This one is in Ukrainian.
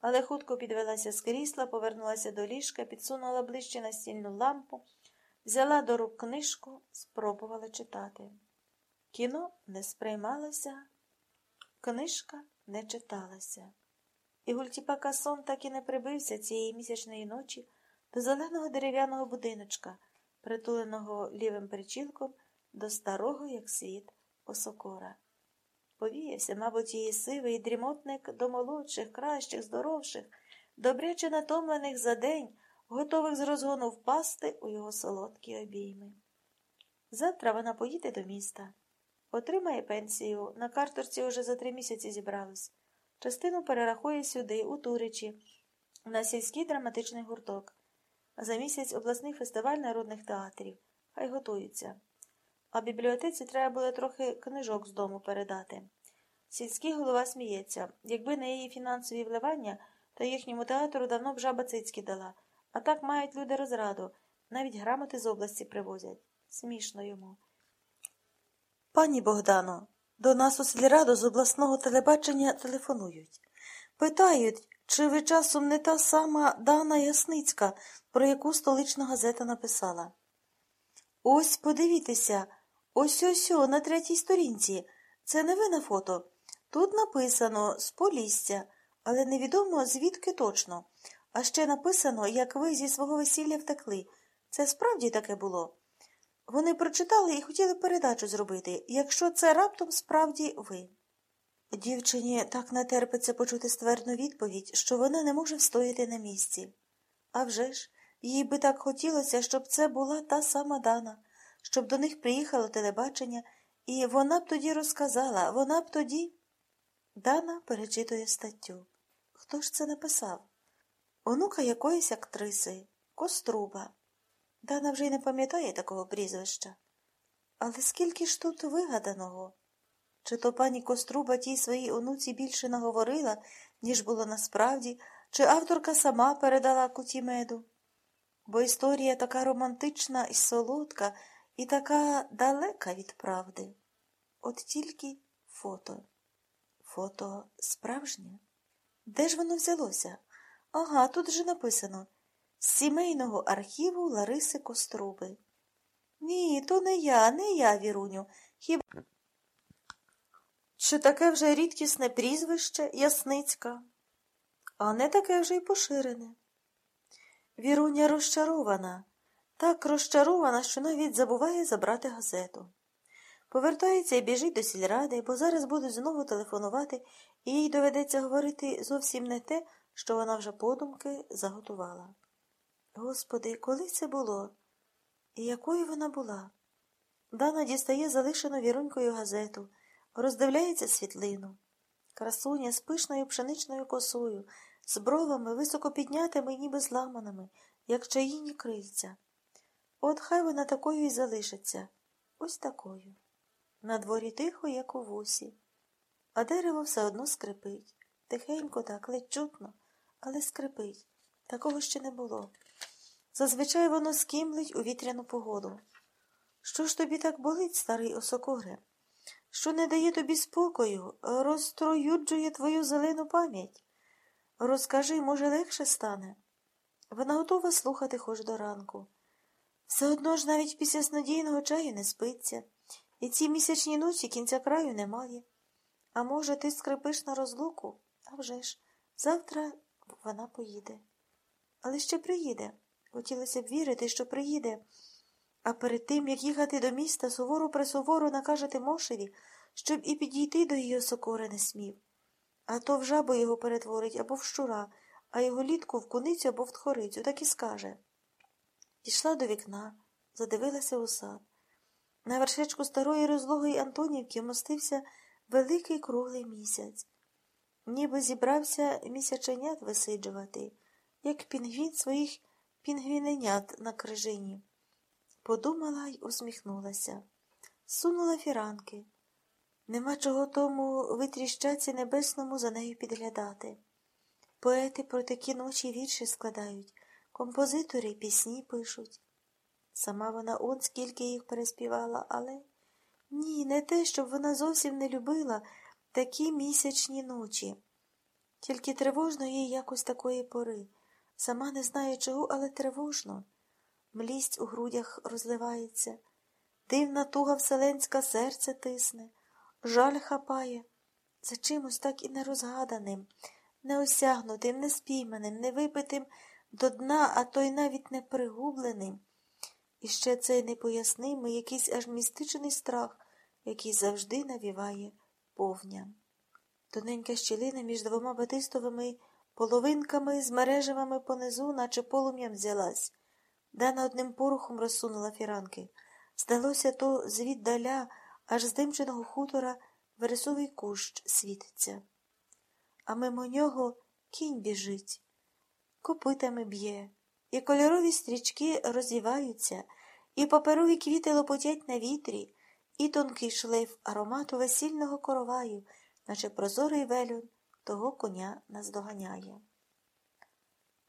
але хутко підвелася з крісла, повернулася до ліжка, підсунула ближче настільну лампу, взяла до рук книжку, спробувала читати. Кіно не сприймалося, книжка не читалася. І Гультіпака сон так і не прибився цієї місячної ночі до зеленого дерев'яного будиночка, притуленого лівим причілком до старого, як світ, осокора. Повіявся, мабуть, її сивий дрімотник до молодших, кращих, здоровших, добряче натомлених за день, готових з розгону впасти у його солодкі обійми. Завтра вона поїде до міста, отримає пенсію, на карторці уже за три місяці зібралось. Частину перерахує сюди, у Туричі, на сільський драматичний гурток, за місяць обласний фестиваль народних театрів. Хай готуються. А бібліотеці треба було трохи книжок з дому передати. Сільський голова сміється. Якби не її фінансові вливання, то їхньому театру давно б жаба цицьки дала. А так мають люди розраду, навіть грамоти з області привозять. Смішно йому. Пані Богдано, до нас у сільраду з обласного телебачення телефонують. Питають, чи ви часом не та сама Дана Ясницька, про яку столична газета написала. Ось подивіться, ось ось на третій сторінці. Це не ви на фото. Тут написано з Полісся, але невідомо звідки точно. А ще написано, як ви зі свого весілля втекли. Це справді таке було. Вони прочитали і хотіли передачу зробити, якщо це раптом справді ви. Дівчині так не терпиться почути ствердну відповідь, що вона не може встояти на місці. А вже ж, їй би так хотілося, щоб це була та сама Дана, щоб до них приїхало телебачення, і вона б тоді розказала, вона б тоді. Дана перечитує статтю. Хто ж це написав? Онука якоїсь актриси, Коструба. Дана вже й не пам'ятає такого прізвища. Але скільки ж тут вигаданого? Чи то пані Коструба тій своїй онуці більше наговорила, ніж було насправді, чи авторка сама передала куті меду? Бо історія така романтична і солодка, і така далека від правди. От тільки фото. Фото справжнє? Де ж воно взялося? Ага, тут же написано з сімейного архіву Лариси Коструби. Ні, то не я, не я, Віруню. Хіба чи таке вже рідкісне прізвище Ясницька, а не таке вже й поширене. Віруня розчарована, так розчарована, що навіть забуває забрати газету. Повертається і біжить до сільради, бо зараз будуть знову телефонувати, і їй доведеться говорити зовсім не те, що вона вже подумки заготувала. Господи, коли це було? І якою вона була? Дана дістає залишену вірунькою газету, роздивляється світлину. Красуня з пишною пшеничною косою, з бровами високо піднятими ніби зламаними, як чаїні крильця. От хай вона такою і залишиться, ось такою. На дворі тихо, як у вусі, а дерево все одно скрипить. Тихенько так, ледь чутно, але скрипить. Такого ще не було. Зазвичай воно скімлить у вітряну погоду. Що ж тобі так болить, старий осокоре? Що не дає тобі спокою, розтроюджує твою зелену пам'ять? Розкажи, може, легше стане. Вона готова слухати хоч до ранку. Все одно ж навіть після снодійного чаю не спиться, і ці місячні ночі кінця краю немає. А може, ти скрипиш на розлуку? А вже ж, завтра вона поїде. Але ще приїде. Хотілося б вірити, що приїде. А перед тим, як їхати до міста, суворо присуворо накаже Тимошеві, щоб і підійти до її сокори не смів. А то в жабу його перетворить або в щура, а його літку в куницю або в тхорицю, так і скаже. Пішла до вікна, задивилася у сад. На вершечку старої розлогої Антонівки мостився великий круглий місяць. Ніби зібрався місяченят висиджувати, як пінгвін своїх пінгвіненят на крижині. Подумала й усміхнулася. Сунула фіранки. Нема чого тому витріщаці небесному за нею підглядати. Поети про такі ночі вірші складають, композитори пісні пишуть. Сама вона он скільки їх переспівала, але ні, не те, щоб вона зовсім не любила такі місячні ночі. Тільки тривожно їй якось такої пори. Сама не знає чого, але тривожно. Млість у грудях розливається, дивна туга вселенська серце тисне, жаль хапає, за чимось так і нерозгаданим, неосягнутим, неспійманим, невипитим до дна, а то й навіть не пригубленим. І ще цей непояснимий, якийсь аж містичний страх, який завжди навіває повня. Тоненька щілина між двома батистовими половинками з мережевами понизу, наче полум'ям взялась. Дана одним порухом розсунула фіранки. Здалося, то звіддаля, аж з димченого хутора вересовий кущ світиться. А мимо нього кінь біжить, копитами б'є, і кольорові стрічки розіваються, і паперові квіти лопотять на вітрі, і тонкий шлейф аромату весільного короваю, наче прозорий велюн того коня наздоганяє.